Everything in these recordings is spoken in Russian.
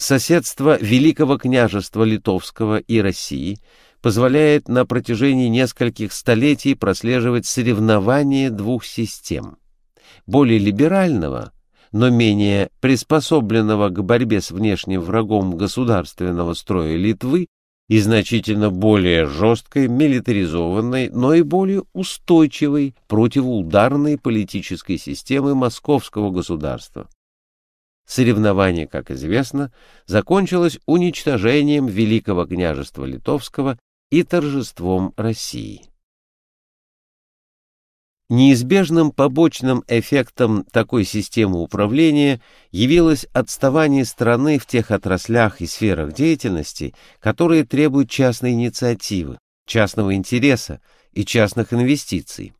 Соседство Великого княжества Литовского и России позволяет на протяжении нескольких столетий прослеживать соревнование двух систем. Более либерального, но менее приспособленного к борьбе с внешним врагом государственного строя Литвы и значительно более жесткой, милитаризованной, но и более устойчивой противоударной политической системы московского государства. Соревнование, как известно, закончилось уничтожением Великого княжества Литовского и торжеством России. Неизбежным побочным эффектом такой системы управления явилось отставание страны в тех отраслях и сферах деятельности, которые требуют частной инициативы, частного интереса и частных инвестиций,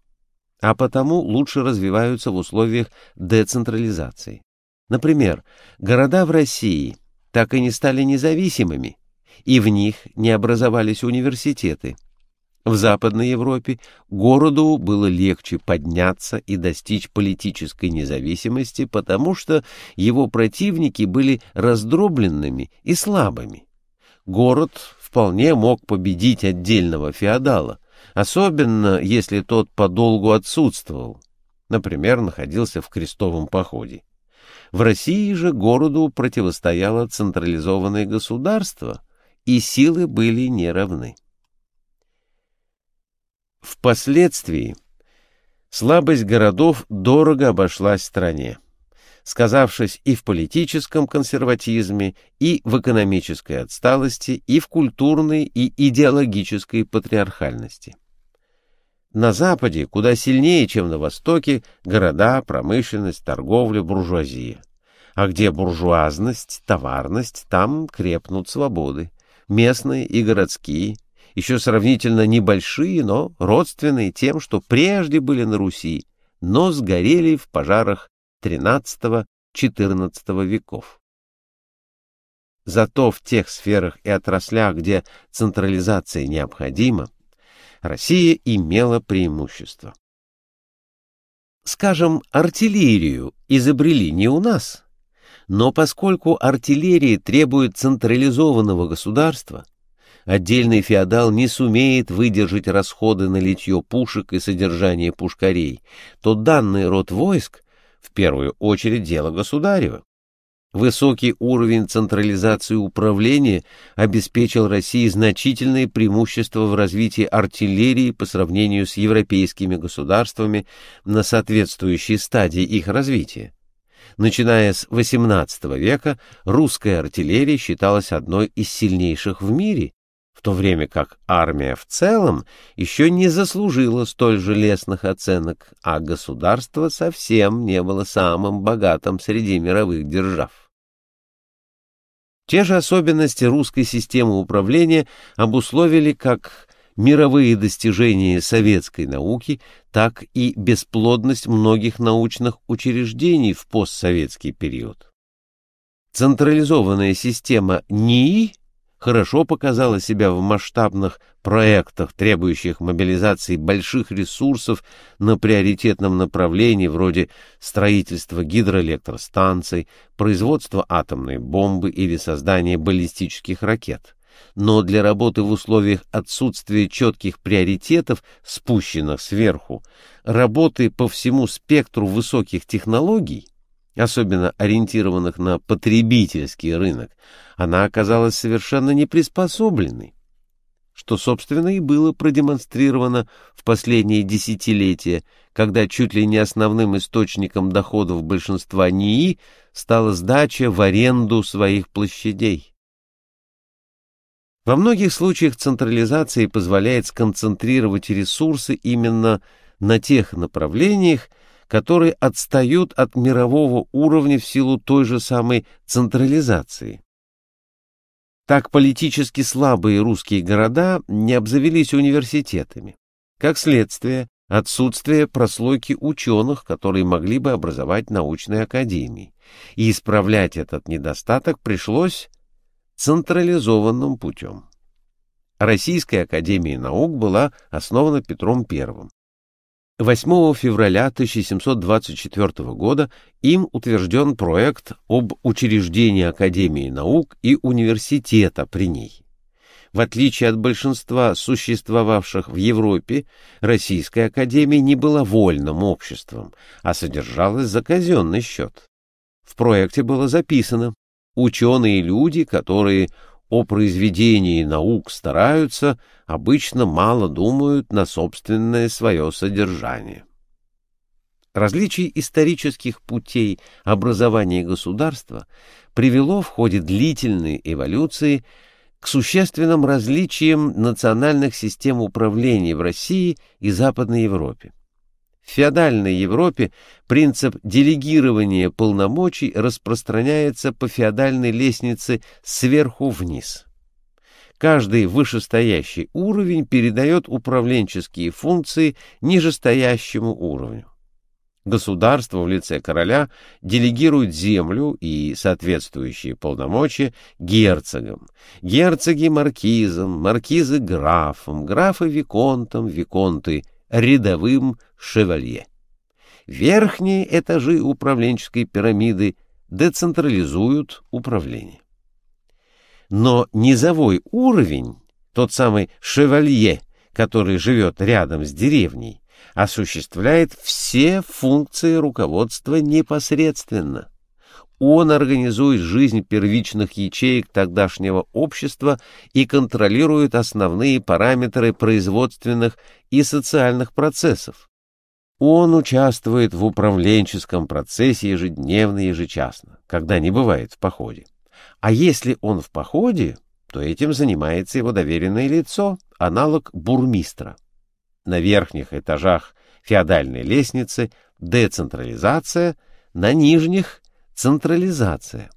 а потому лучше развиваются в условиях децентрализации. Например, города в России так и не стали независимыми, и в них не образовались университеты – в Западной Европе городу было легче подняться и достичь политической независимости, потому что его противники были раздробленными и слабыми. Город вполне мог победить отдельного феодала, особенно если тот подолгу отсутствовал, например, находился в крестовом походе. В России же городу противостояло централизованное государство, и силы были неравны. Впоследствии слабость городов дорого обошлась стране, сказавшись и в политическом консерватизме, и в экономической отсталости, и в культурной и идеологической патриархальности. На Западе куда сильнее, чем на Востоке, города, промышленность, торговля, буржуазия. А где буржуазность, товарность, там крепнут свободы, местные и городские – еще сравнительно небольшие, но родственные тем, что прежде были на Руси, но сгорели в пожарах XIII-XIV веков. Зато в тех сферах и отраслях, где централизация необходима, Россия имела преимущество. Скажем, артиллерию изобрели не у нас, но поскольку артиллерия требует централизованного государства, отдельный феодал не сумеет выдержать расходы на литье пушек и содержание пушкарей, то данный род войск в первую очередь дело государева. Высокий уровень централизации управления обеспечил России значительные преимущества в развитии артиллерии по сравнению с европейскими государствами на соответствующей стадии их развития. Начиная с XVIII века русская артиллерия считалась одной из сильнейших в мире в то время как армия в целом еще не заслужила столь же лестных оценок, а государство совсем не было самым богатым среди мировых держав. Те же особенности русской системы управления обусловили как мировые достижения советской науки, так и бесплодность многих научных учреждений в постсоветский период. Централизованная система НИИ хорошо показала себя в масштабных проектах, требующих мобилизации больших ресурсов на приоритетном направлении вроде строительства гидроэлектростанций, производства атомной бомбы или создания баллистических ракет. Но для работы в условиях отсутствия четких приоритетов, спущенных сверху, работы по всему спектру высоких технологий, особенно ориентированных на потребительский рынок, она оказалась совершенно неприспособленной, что, собственно, и было продемонстрировано в последние десятилетия, когда чуть ли не основным источником доходов большинства НИИ стала сдача в аренду своих площадей. Во многих случаях централизация позволяет сконцентрировать ресурсы именно на тех направлениях, которые отстают от мирового уровня в силу той же самой централизации. Так политически слабые русские города не обзавелись университетами. Как следствие, отсутствие прослойки ученых, которые могли бы образовать научные академии. И исправлять этот недостаток пришлось централизованным путем. Российская академия наук была основана Петром I. 8 февраля 1724 года им утвержден проект об учреждении Академии наук и университета при ней. В отличие от большинства существовавших в Европе, Российская Академия не была вольным обществом, а содержалась за казенный счет. В проекте было записано «Ученые люди, которые о произведении наук стараются, обычно мало думают на собственное свое содержание. Различие исторических путей образования государства привело в ходе длительной эволюции к существенным различиям национальных систем управления в России и Западной Европе. В феодальной Европе принцип делегирования полномочий распространяется по феодальной лестнице сверху вниз. Каждый вышестоящий уровень передает управленческие функции нижестоящему уровню. Государство в лице короля делегирует землю и соответствующие полномочия герцогам, герцоги — маркизам, маркизы — графам, графы — виконтам, виконты рядовым шевалье. Верхние этажи управленческой пирамиды децентрализуют управление. Но низовой уровень, тот самый шевалье, который живет рядом с деревней, осуществляет все функции руководства непосредственно. Он организует жизнь первичных ячеек тогдашнего общества и контролирует основные параметры производственных и социальных процессов. Он участвует в управленческом процессе ежедневно и ежечасно, когда не бывает в походе. А если он в походе, то этим занимается его доверенное лицо, аналог бурмистра. На верхних этажах феодальной лестницы децентрализация, на нижних централизация.